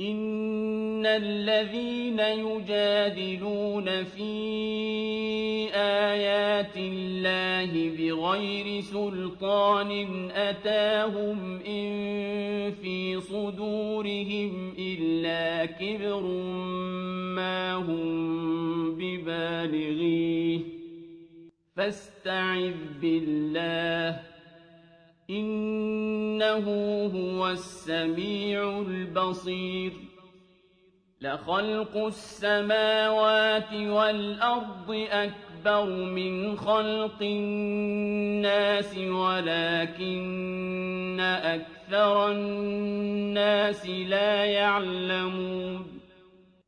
إِنَّ الَّذِينَ يُجَادِلُونَ فِي آيَاتِ اللَّهِ بِغَيْرِ سُلْطَانٍ أَتَاهُمْ إِن فِي صُدُورِهِمْ إِلَّا كِبْرٌ مَّا هُم بِبَالِغِيهِ ۚ فَاسْتَعِذْ بِاللَّهِ ۖ إِنَّهُ هُوَ السَّمِيعُ الْبَصِيرُ. لَخَلْقُ السَّمَاوَاتِ وَالْأَرْضِ أَكْبَرُ مِنْ خَلْقِ النَّاسِ وَلَٰكِنَّ أَكْثَرَ النَّاسِ لَا يَعْلَمُونَ.